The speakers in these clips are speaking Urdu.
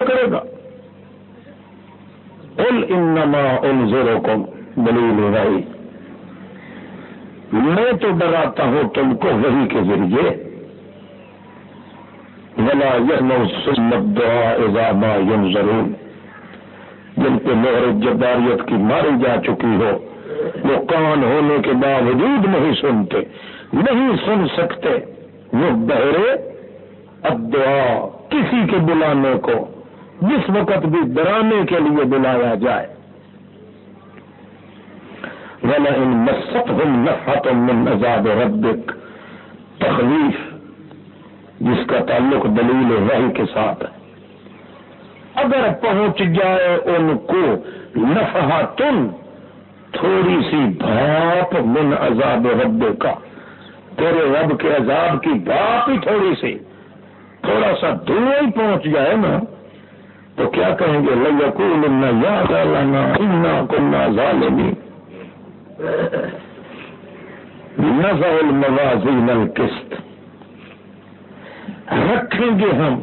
کرے گا۔ ال انما ان زیرو کو دلیل بھائی میں تو ڈراتا ہوں تم کو وہی کے ذریعے۔ ولا یہ سنت دعا اضامہ یم ضرور جن پہ مہر جباریت کی ماری جا چکی ہو، وہ کان ہونے کے باوجود نہیں سنتے، نہیں سن سکتے۔ وہ بہرے اب دعا کسی کے بلانے کو۔ جس وقت بھی ڈرانے کے لیے بلایا جائے۔ ولا ان مست نفت من عذاب ربک تخلیف جس کا تعلق دلیل وحی کے ساتھ ہے۔ اگر پہنچ جائے ان کو نفہ تم تھوڑی سی بھاپ من عذاب رب کا تیرے رب کے عذاب کی بھاپ ہی تھوڑی سی، تھوڑا سا دور ہی پہنچ جائے نا۔ تو کیا کہیں گے؟ لکول یاد لانا انا کنا ظالمی نظر الموازین القسط. رکھیں گے ہم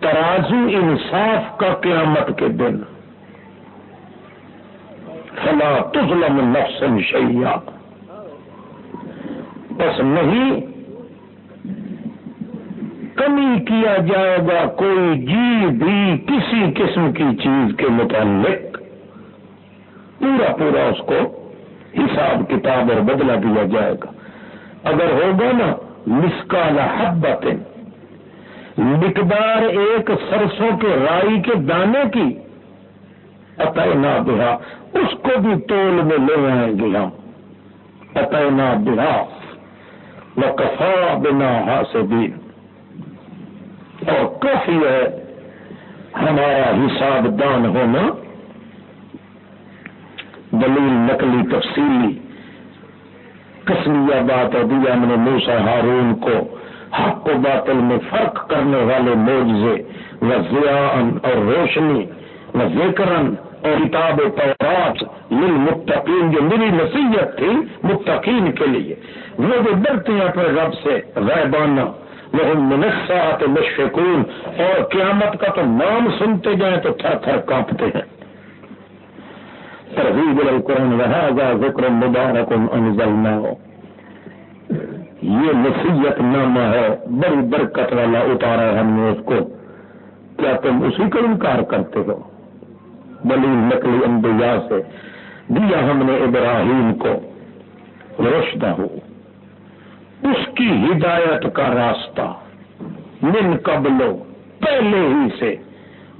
ترازو انصاف کا قیامت کے دن. فلا تظلم نفس شیا بس نہیں کمی کیا جائے گا، کوئی جی بھی کسی قسم کی چیز کے متعلق۔ پورا پورا اس کو حساب کتاب اور بدلا دیا جائے گا۔ اگر ہوگا نا مسکال حبت مقدار ایک سرسوں کے رائی کے دانے کی۔ عطا نہ بہا، اس کو بھی تول میں لے آئیں گے ہم۔ عطا نہ بہا کفا بنا حاصبین اور کافی ہے ہمارا حساب دان ہونا دلیل نقلی تفصیلی کسمیا بات اور دیا میں نے موسا ہارون کو حق و باطل میں فرق کرنے والے موجے و ضیان اور روشنی و ذکرن اور کتاب تورات للمتقین جو میری نصیحت تھی متقین کے لیے، وہ جو ڈرتے ہیں اپنے رب سے غیبانہ منسات مشفقون۔ اور قیامت کا تو نام سنتے جائیں تو تھر تھر کانپتے ہیں۔ ترغیب القرآن رہا ذکر مبارک انزلنا ہو یہ نصیحت نامہ ہے، بڑی برکت والا اتارا ہے ہم نے اس کو۔ کیا تم اسی کا انکار کرتے ہو؟ بلی نقلی انبیاء سے دیا ہم نے ابراہیم کو۔ رشدہ ہو۔ اس کی ہدایت کا راستہ من قبلو پہلے ہی سے۔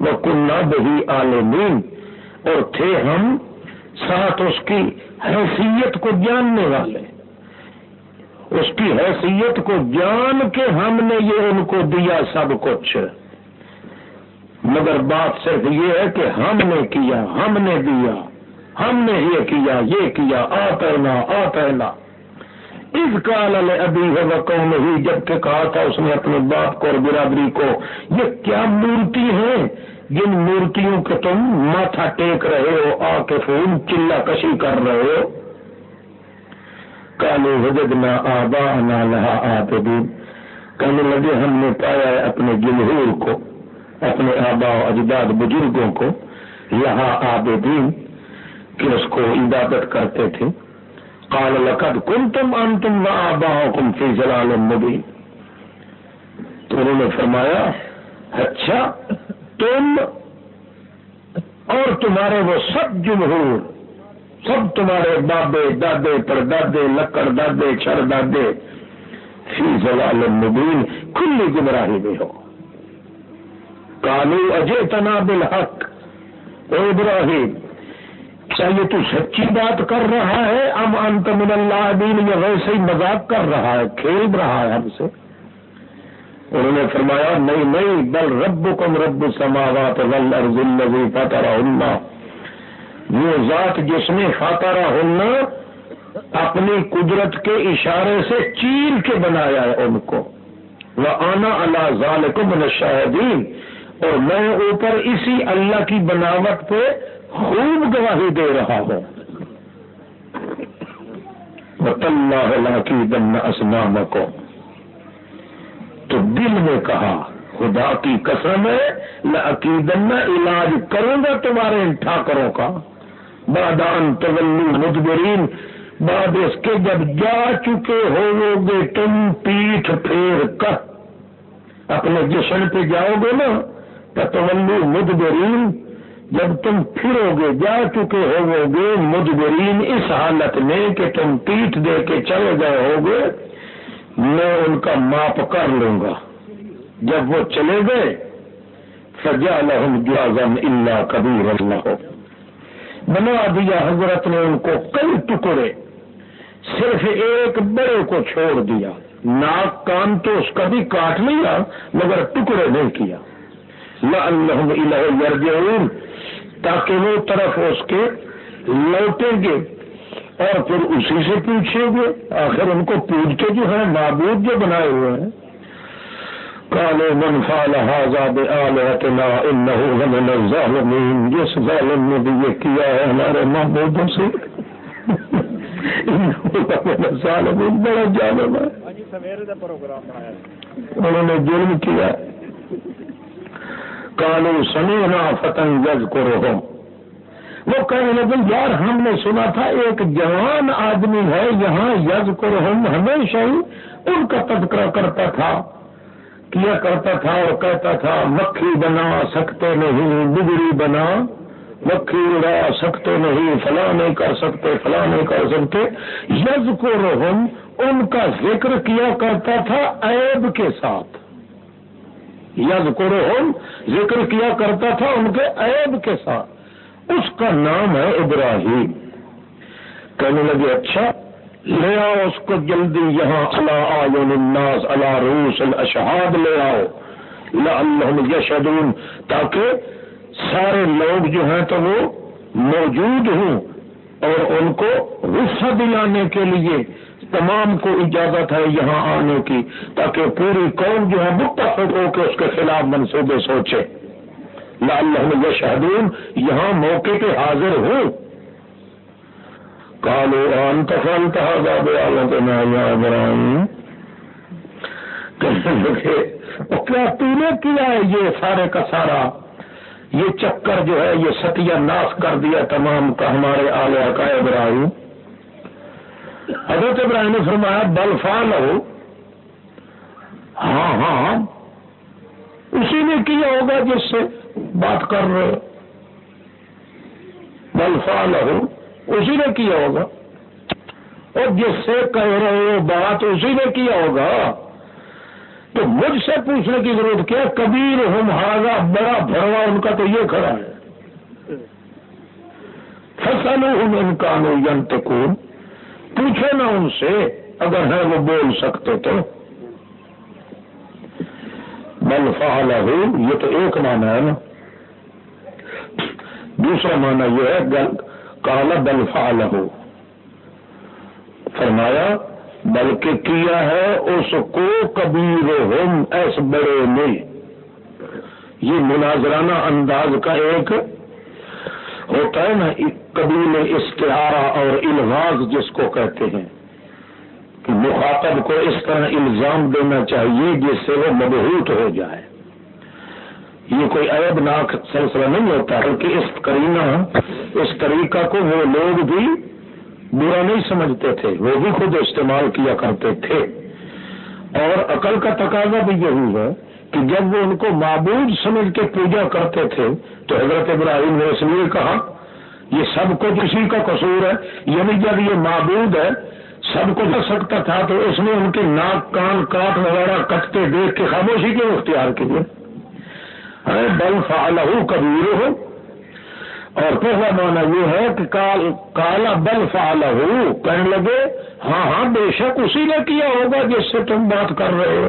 وہ کنہ بہی عالمین اور تھے ہم ساتھ اس کی حیثیت کو جاننے والے۔ اس کی حیثیت کو جان کے ہم نے یہ ان کو دیا سب کچھ۔ مگر بات صرف یہ ہے کہ ہم نے کیا، ہم نے دیا، ہم نے یہ کیا یہ کیا آتنا آتنا اس کال ابھی ہے قوم ہی جبکہ کہا تھا اس نے اپنے باپ کو اور برادری کو، یہ کیا مورتی ہے جن مورتیوں کے تم ماتھا ٹیک رہے ہو آ کے فون چلا کشی کر رہے ہو؟ کالو وجدنا آبا نہ لہا آتے کہنے لگے، ہم نے پایا ہے اپنے جمہور کو، اپنے آبا و اجداد بزرگوں کو یہاں آب دین کہ اس کو عبادت کرتے تھے۔ کال لقد کن تم ان تم نہ کم فی جلال مبین۔ تو انہوں نے فرمایا اچھا تم اور تمہارے وہ سب جمہور، سب تمہارے بابے، دادے پر دادے لکڑ دادے چر دادے فی زلال مبین کھلی گمراہی میں ہو۔ کالو اجے تنا بالحق او ابراہیم کیا یہ تو سچی بات کر رہا ہے، ام انت من اللہ دین یا ویسے ہی مذاق کر رہا ہے، کھیل رہا ہے ہم سے۔ انہوں نے فرمایا، نہیں نہیں، بل رب کم رب سماوات ول ارزی وہ ذات جس نے خاطرہ ہونا اپنی قدرت کے اشارے سے چیر کے بنایا ہے ان کو۔ وہ آنا اللہ ذالکم من شاہدین اور میں اوپر اسی اللہ کی بناوٹ پہ خوب گواہی دے رہا ہوں۔ اللہ کی دن اسلام کو تو دل میں کہا، خدا کی قسم ہے عقیدن علاج کروں گا تمہارے ان ٹھاکروں کا۔ بادان تولو مدبرین بعد اس کے جب جا چکے ہو گے تم پیٹھ پھیر کر۔ اپنے جشن پہ جاؤ گے نا تولو مدبرین جب تم پھرو گے، جا چکے ہو گے مجبرین اس حالت میں کہ تم پیٹ دے کے چلے گئے ہو گے میں ان کا ماپ کر لوں گا۔ جب وہ چلے گئے سجا لہم جازم اللہ کبیر اللہ بنا دیا حضرت نے ان کو کئی ٹکڑے، صرف ایک بڑے کو چھوڑ دیا۔ ناک کان تو اس کا بھی کاٹ لیا، مگر ٹکڑے نہیں کیا۔ اللہ تاکہ وہ طرف اس کے لوٹیں گے اور پھر اسی سے پوچھیں گے آخر ان کو پوچھ کے جو ہے معبود جو بنائے ہوئے ہیں۔ کالو منفا لہٰذاب ظالمین جس ظالم نے بھی یہ کیا ہے ہمارے معبودوں سے؟ ظالمین بڑا ظالم ہے۔ انہوں نے جرم کیا۔ کالو سمینا فتن جج کو وہ کہنے لگے، یار ہم نے سنا تھا ایک جوان آدمی ہے، یہاں یج کو ہمیشہ ہی ان کا تذکرہ کرتا تھا۔ کیا کرتا تھا؟ اور کہتا تھا، مکھی بنا سکتے نہیں، بگڑی بنا، مکھی اڑا سکتے نہیں فلاں نہیں کر سکتے فلاں نہیں کر سکتے۔ یز کو ان کا ذکر کیا کرتا تھا عیب کے ساتھ۔ یز ذکر کیا کرتا تھا ان کے عیب کے ساتھ۔ اس کا نام ہے ابراہیم۔ کہنے لگے اچھا لے آؤ اس کو جلدی یہاں اللہ آئین الناس اللہ روس الاشہاد لے آؤ۔ اللہ یشدون تاکہ سارے لوگ جو ہیں تو وہ موجود ہوں اور ان کو غصہ دلانے کے لیے تمام کو اجازت ہے یہاں آنے کی، تاکہ پوری قوم جو ہے متفق ہو کے اس کے خلاف منصوبے سوچے۔ اللہ یشہدون، یہاں موقع پہ حاضر ہوں۔ کالو انت فلتا عالم کے ابراہیم۔ کیا تو نے کیا ہے یہ سارے کا سارا؟ یہ چکر جو ہے، یہ ستیہ ناش کر دیا تمام کا ہمارے آلیہ کا ابراہیم۔ حضرت ابراہیم نے فرمایا، بل فال ہو ہاں،, ہاں ہاں. اسی نے کیا ہوگا جس سے بات کر رہے بل فال ہو اسی نے کیا ہوگا. اور جس سے کہہ رہے ہو بات، اسی نے کیا ہوگا. تو مجھ سے پوچھنے کی ضرورت کیا؟ کبیر ہم ہاگا بڑا بھروا ان کا تو یہ کھڑا ہے. فصل ہوں ان کا پوچھے نا ان سے، اگر ہے وہ بول سکتے تو۔ بل فعال یہ تو ایک معنی ہے نا۔ دوسرا معنی یہ ہے کالا بل فعال فرمایا، بلکہ کیا ہے اس کو کبیر ہم ایس بڑے نے۔ یہ مناظرانہ انداز کا ایک ہوتا ہے نا قبیل استعارہ اور الغاز جس کو کہتے ہیں، کہ مخاطب کو اس طرح الزام دینا چاہیے جس سے وہ مبہوت ہو جائے۔ یہ کوئی عیب ناک سلسلہ نہیں ہوتا، بلکہ اس کرینہ اس طریقہ کو وہ لوگ بھی برا نہیں سمجھتے تھے، وہ بھی خود استعمال کیا کرتے تھے۔ اور عقل کا تقاضا بھی یہی ہے کہ جب وہ ان کو معبود سمجھ کے پوجا کرتے تھے، تو حضرت ابراہیم نے اس لیے کہا یہ سب کچھ اسی کا قصور ہے یعنی جب یہ معبود ہے، سب کو کر سکتا تھا تو اس نے ان کے ناک، کان، کاٹ وغیرہ کٹتے دیکھ کے خاموشی کیوں اختیار کی بل فعلہ کبیر ہو اور پہلا معنی یہ ہے کہ کالا بل فعلہ کہنے لگے ہاں ہاں بے شک اسی نے کیا ہوگا جس سے تم بات کر رہے ہو۔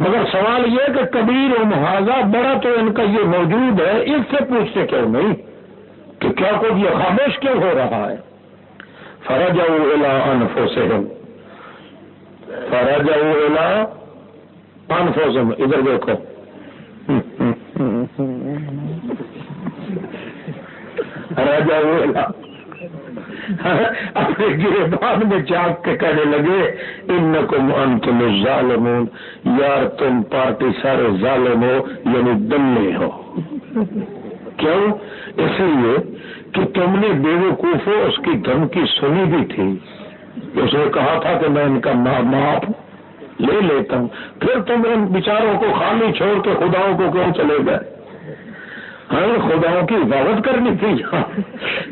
مگر سوال یہ کہ کبیر و محاذہ، بڑا تو ان کا یہ موجود ہے اس سے پوچھتے کیوں نہیں؟ کہ کیا کچھ یہ خاموش کیوں ہو رہا ہے؟ فرج اولا انفوسم فرج اولا انفوسم ادھر دیکھو۔ راجا اولا اپنے گربان میں چاک کے کہنے لگے ان کو تم ظالمون یار، تم پارٹی سارے ظالم ہو یعنی دلے ہو۔ کیوں؟ اس لیے کہ تم نے بے وقوف اس کی دھمکی سنی بھی تھی۔ اس نے کہا تھا کہ میں ان کا معاف لے لیتا ہوں۔ پھر تم ان بیچاروں کو خالی چھوڑ کے خداؤں کو کیوں چلے گئے؟ ہاں خداؤں کی عبادت کرنی تھی۔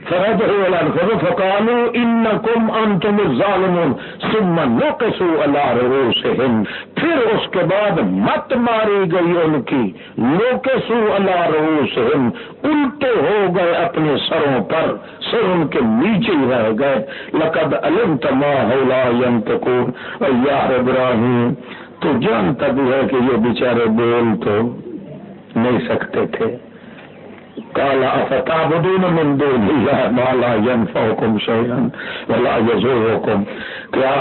فرد فکالو ان کم ان تم ظالم سمن کسو اللہ سے پھر اس کے بعد مت ماری گئی ان کی۔ لوکسو اللہ رو سے الٹے ہو گئے اپنے سروں پر۔ سر ان کے نیچے ہی رہ گئے۔ لقد علم تما ہولا اور یار ابراہیم، تو جانتا بھی ہے کہ یہ بیچارے بول تو نہیں سکتے تھے۔ کالا فتح بدون مندو مالا ین فوکم شیئن ولا یزورکم کیا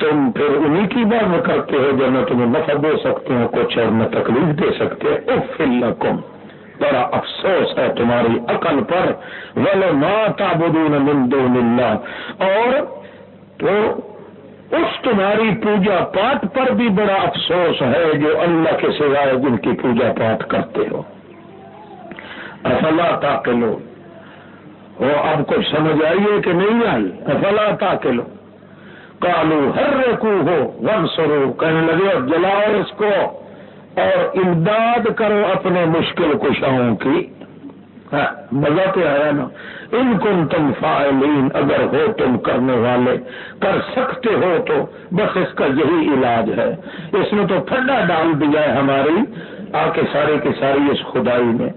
تم پھر انہی کی بات کرتے ہو جو نہ تمہیں نفع دے سکتے ہو کچھ اور نہ تکلیف دے سکتے اف لکم، بڑا افسوس ہے تمہاری عقل پر۔ ولو ما تعبدون من دون اللہ اور تو اس تمہاری پوجا پاٹ پر بھی بڑا افسوس ہے جو اللہ کے سوائے جن کی پوجا پاٹ کرتے ہو۔ افلا تاکلو۔ وہ اب کچھ سمجھ آئیے کہ نہیں آئی؟ افلا تاکلو۔ کالو ہر رکو ہو ون سرو کہنے لگے جلاؤ اس کو اور امداد کرو اپنے مشکل کشاؤں کی۔ ہاں، مزہ تو آیا نا۔ ان کن تم فائلین اگر ہو تم کرنے والے، کر سکتے ہو تو بس اس کا یہی علاج ہے۔ اس نے تو ٹھنڈا ڈال دیا ہے ہماری، آ کے سارے کی ساری اس خدائی میں۔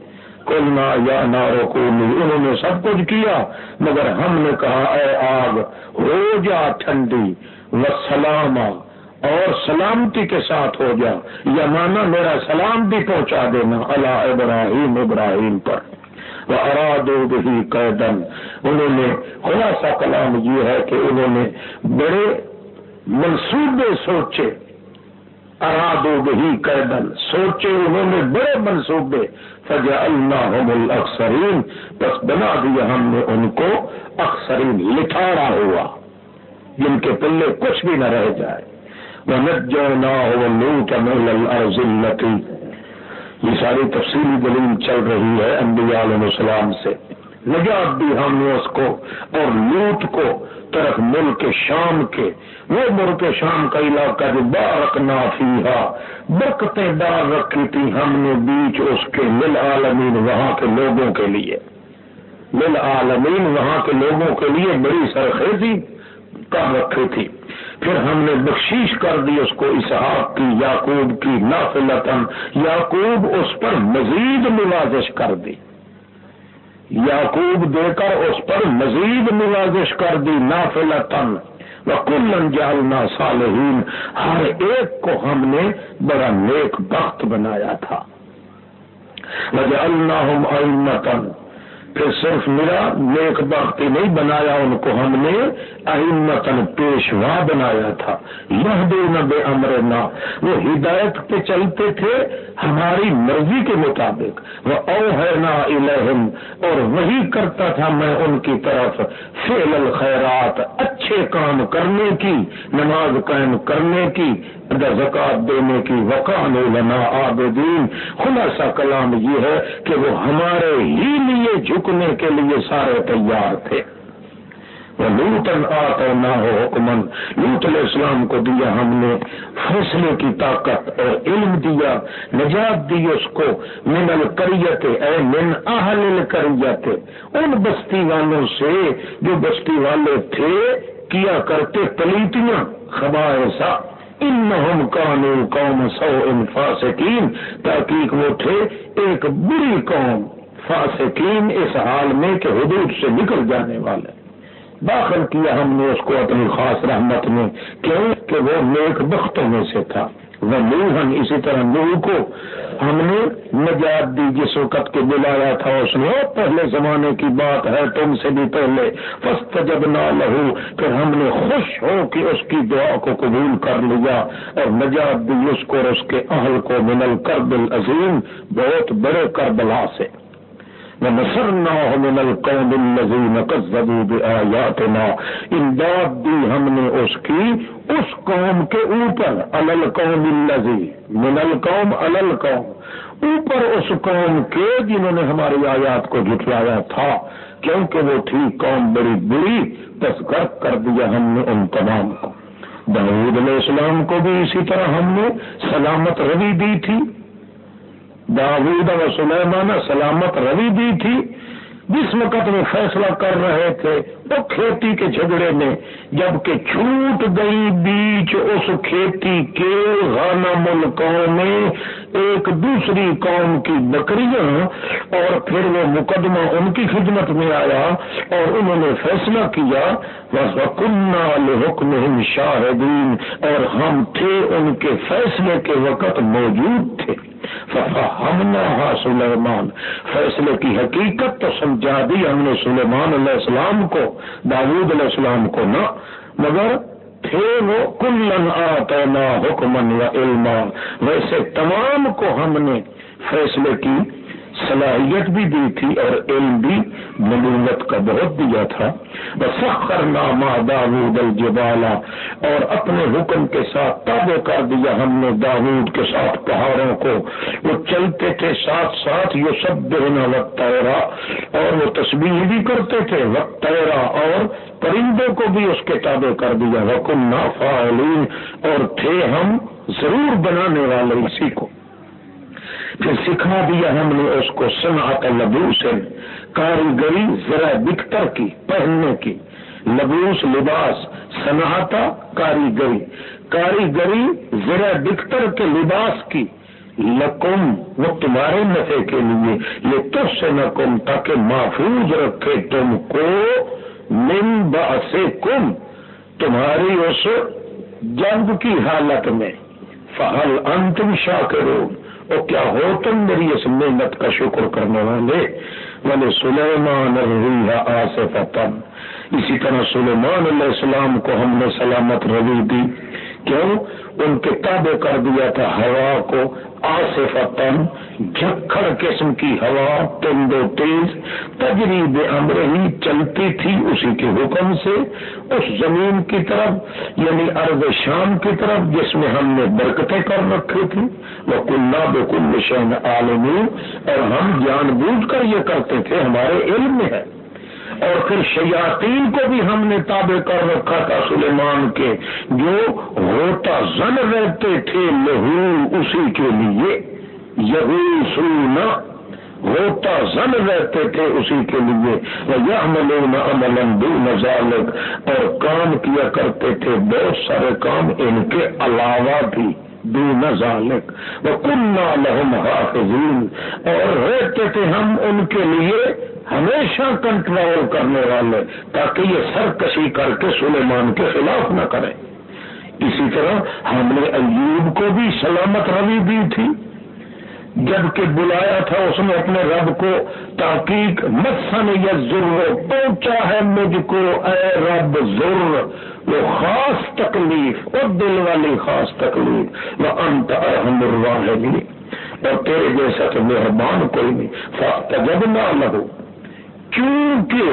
کلنا یا نارو انہوں نے سب کچھ کیا، مگر ہم نے کہا، اے آگ، ہو جا ٹھنڈی و سلام اور سلامتی کے ساتھ ہو جا، یا مانا میرا سلام بھی پہنچا دینا اللہ ابراہیم ابراہیم پر۔ وہ ارادو قیدن انہوں نے خلاصہ کلام یہ ہے کہ انہوں نے بڑے منصوبے سوچے۔ ارادو بہی قیدن سوچے انہوں نے بڑے منصوبے۔ فجا اللہ اکثرین بس بنا دیا ہم نے ان کو۔ اکثرین لکھاڑا ہوا۔ جن کے پلے کچھ بھی نہ رہ جائے۔ وہ نت جو نہ ہو لوٹ ذلتی یہ ساری تفصیلی دلیل چل رہی ہے انبیاء علیہ السلام سے۔ نجات دی ہم نے اس کو اور لوٹ کو۔ طرف ملک شام کے، وہ ملک شام کا علاقہ جو بارک نافیہ برکتیں ڈال رکھی تھی ہم نے بیچ اس کے مل عالمین وہاں کے لوگوں کے لیے۔ مل عالمین وہاں کے لوگوں کے لیے بڑی سرخیزی کر رکھی تھی۔ پھر ہم نے بخشیش کر دی اس کو اسحاق کی یاقوب کی نافلتن یاقوب اس پر مزید نوازش کر دی۔ یعقوب دے کر اس پر مزید نوازش کر دی نافلتن کلن جالنا صالحین۔ ہر ایک کو ہم نے بڑا نیک بخت بنایا تھا۔ وجعلناہم اللہ پھر صرف میرا نیک بختی نہیں بنایا، ان کو ہم نے احمتن پیشوا بنایا تھا۔ یہ بے نہ بے امر نہ وہ ہدایت پہ چلتے تھے ہماری مرضی کے مطابق۔ وہ او ہے نا الہم اور وہی کرتا تھا میں ان کی طرف۔ فعل الخیرات، اچھے کام کرنے کی، نماز قائم کرنے کی زکات دینے کی۔ وقان لنا عابدین۔ خلاصہ کلام یہ ہے کہ وہ ہمارے ہی لیے جھک جھکنے کے لیے سارے تیار تھے۔ وہ لوٹن آتا نہ ہو حکمن۔ لوٹ علیہ السلام کو دیا ہم نے۔ فیصلے کی طاقت اور علم دیا۔ نجات دی اس کو۔ من الکریت اے من اہل الکریت ان بستی والوں سے جو بستی والے تھے، کیا کرتے پلیتیاں؟ خبائے ان کانو قوم سو ان فاسقین۔ تحقیق وہ تھے، ایک بری قوم۔ فاسقین اس حال میں کہ حدود سے نکل جانے والے داخل کیا ہم نے اس کو اپنی خاص رحمت میں کیوں کہ وہ نیک بختوں میں سے تھا۔ وہ نوہن اسی طرح نوح کو ہم نے نجات دی جس وقت کے بلایا تھا اس نے۔ پہلے زمانے کی بات ہے تم سے بھی پہلے۔ فسٹ جب نہ لہو پھر ہم نے خوش ہو کہ اس کی دعا کو قبول کر لیا۔ اور نجات دی اس کو اور اس کے اہل کو منل کربل عظیم بہت بڑے کربلا سے۔ من امداد دی ہم نے اس کی، اس قوم کے اوپر القوم الذي من القوم القوم. اوپر اس قوم کے جنہوں نے ہماری آیات کو جھٹلایا تھا، کیونکہ وہ تھی قوم بڑی بری بس کر دیا ہم نے ان تمام کو۔ داود علیہ السلام کو بھی اسی طرح ہم نے سلامت روی دی تھی۔ داود و سلیمان سلامت روی دی تھی۔ جس وقت وہ فیصلہ کر رہے تھے، وہ کھیتی کے جھگڑے میں، جبکہ چھوٹ گئی بیچ اس کھیتی کے غنم القوم میں ایک دوسری قوم کی بکریاں اور پھر وہ مقدمہ ان کی خدمت میں آیا اور انہوں نے فیصلہ کیا حکم شاہدین اور ہم تھے ان کے فیصلے کے وقت موجود تھے۔ ہم سلیمان فیصلے کی حقیقت تو سمجھا دی ہم نے سلیمان علیہ السلام کو داود علیہ السلام کو نہ، مگر کلن آتنا حکمن و علما۔ ویسے تمام کو ہم نے فیصلے کی، صلاحیت بھی دی تھی اور علم بھی نبوت کا بہت دیا تھا۔ سخر نامہ داود الجبالا اور اپنے حکم کے ساتھ تابع کر دیا ہم نے داود کے ساتھ پہاڑوں کو۔ وہ چلتے تھے ساتھ ساتھ یہ سب بہنا وقت اور وہ تصویر بھی کرتے تھے وقت اور پرندوں کو بھی اس کے تابع کر دیا۔ حکم نا نافعلین اور تھے ہم ضرور بنانے والے اسی کو۔ پھر سکھا دیا ہم نے اس کو صنعت لبوس، کاریگری ذرا بکتر کی، پہننے کی۔ لبوس، لباس صنعتا کاریگری۔ کاریگری ذرا بکتر کے لباس کی۔ لکم، وہ تمہارے نفے کے لیے۔ یہ تو سے نقم تاکہ محفوظ رکھے تم کو۔ من سے کم تمہاری اس جنگ کی حالت میں۔ فہل انتم شاکرون، اور کیا ہو تم میری اس محنت کا شکر کرنے والے؟ والے سلیمان آصف اسی طرح سلیمان علیہ السلام کو ہم نے سلامت روی دی۔ کیوں؟ ان کے تابع کر دیا تھا ہوا کو آصفتن جھکڑ قسم کی ہوا، تند و تیز تجریب امر ہی چلتی تھی اسی کے حکم سے، اس زمین کی طرف یعنی ارب شام کی طرف، جس میں ہم نے برکتیں کر رکھی تھی وہ کلّا بکل شہن عالمی اور ہم جان بوجھ کر یہ کرتے تھے، ہمارے علم میں ہے۔ اور پھر شیاطین کو بھی ہم نے تابع کر رکھا تھا سلیمان کے، جو ہوتا زن رہتے تھے لہو اسی کے لیے۔ یہو سونا ہوتا زن رہتے تھے اسی کے لیے۔ یہ ملون امن نظالک اور کام کیا کرتے تھے بہت سارے کام ان کے علاوہ بھی دو نظالک وہ کنہ لہم حافظین، اور رہتے تھے ہم ان کے لیے ہمیشہ کنٹرول کرنے والے، تاکہ یہ سرکشی کر کے سلیمان کے خلاف نہ کریں۔ اسی طرح ہم نے ایوب کو بھی سلامت روی دی تھی۔ جبکہ بلایا تھا اس نے اپنے رب کو، تحقیق مسن یا ضرور پہنچا ہے مجھ کو، اے رب ضرور وہ خاص تکلیف اور دل والی خاص تکلیف۔ وہ انت احمد الواحدی اور تیرے جیسا تو مہربان کوئی نہیں۔ جب نہ لگو چونکہ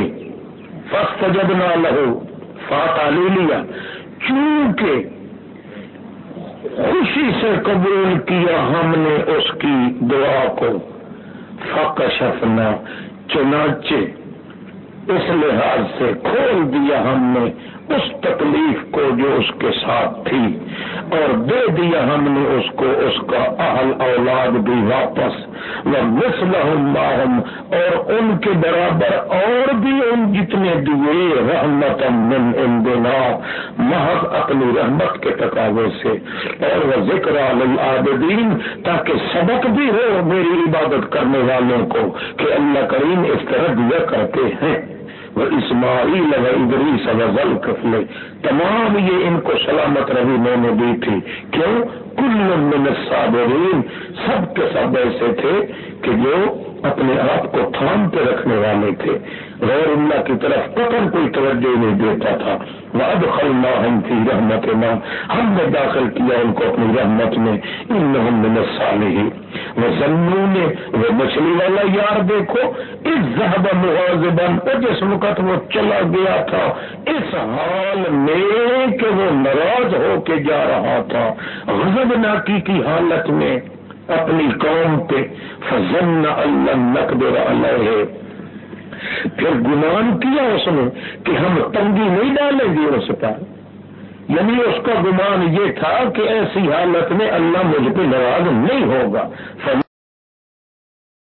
فسٹ جب نہ لہو فاتح لے لیا، چونکہ خوشی سے قبول کیا ہم نے اس کی دعا کو فقشفنا چنانچہ اس لحاظ سے کھول دیا ہم نے اس تکلیف کو جو اس کے ساتھ تھی اور دے دیا ہم نے اس کو، اس کا اہل اولاد بھی واپس۔ وہ مسلم اور ان کے برابر اور بھی ان جتنے دیے رحمت من ان محض اپنی رحمت کے تقاضے سے۔ اور وہ ذکر العابدین تاکہ سبق بھی ہو میری عبادت کرنے والوں کو، کہ اللہ کریم اس طرح دیا کرتے ہیں۔ وہ اسماعیل و ادریس و کفلے تمام یہ ان کو سلامت روی میں نے دی تھی۔ کیوں؟ کل من الصابرین، سب کے سب ایسے تھے کہ جو اپنے آپ کو تھام پہ رکھنے والے تھے۔ غیر اللہ کی طرف قطر کوئی توجہ نہیں دیتا تھا۔ واد خلنا ہم تھی رحمت نہ ہم نے داخل کیا ان کو اپنی رحمت میں۔ ان سال ہی وہ سنو نے وہ مچھلی والا یار دیکھو۔ اس زہب مغازبن جس وقت وہ چلا گیا تھا۔ اس حال میں کہ وہ ناراض ہو کے جا رہا تھا۔ غزب ناکی کی حالت میں اپنی قوم پہ فضن اللہ نقدر علیہ پھر گمان کیا اس نے کہ ہم تنگی نہیں ڈالیں گے اس پر؟ یعنی اس کا گمان یہ تھا کہ ایسی حالت میں اللہ مجھ پہ ناراض نہیں ہوگا۔